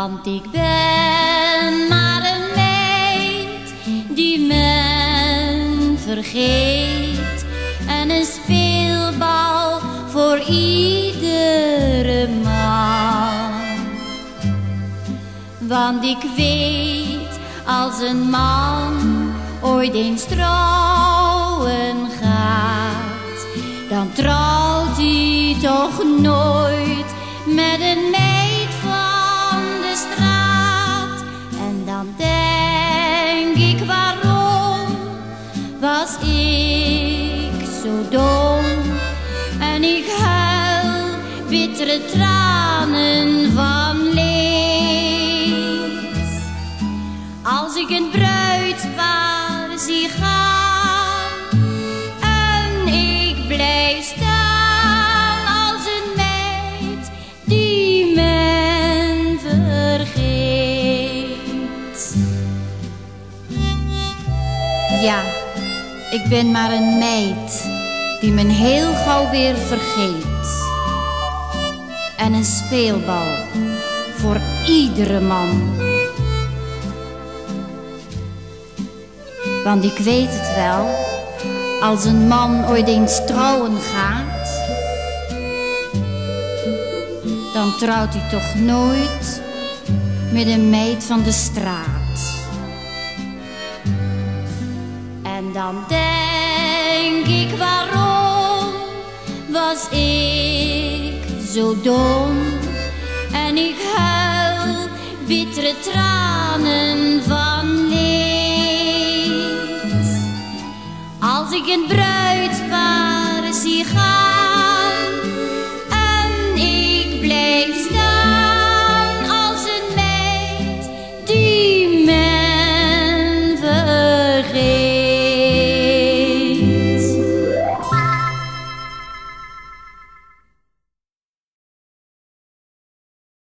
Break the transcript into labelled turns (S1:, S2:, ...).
S1: Want ik ben maar een meid die men vergeet. En een speelbal voor iedere man. Want ik weet als een man ooit eens trouwen gaat, dan trouwt hij toch nooit denk ik waarom was ik zo dom en ik huil bittere tranen van leed. Als ik een Ja, ik ben maar een meid die men heel gauw weer vergeet. En een speelbal voor iedere man. Want ik weet het wel, als een man ooit eens trouwen gaat, dan trouwt hij toch nooit met een meid van de straat. Dan denk ik waarom was ik zo dom en ik huil bittere tranen van leed. Als ik een bruidspaar zie gaan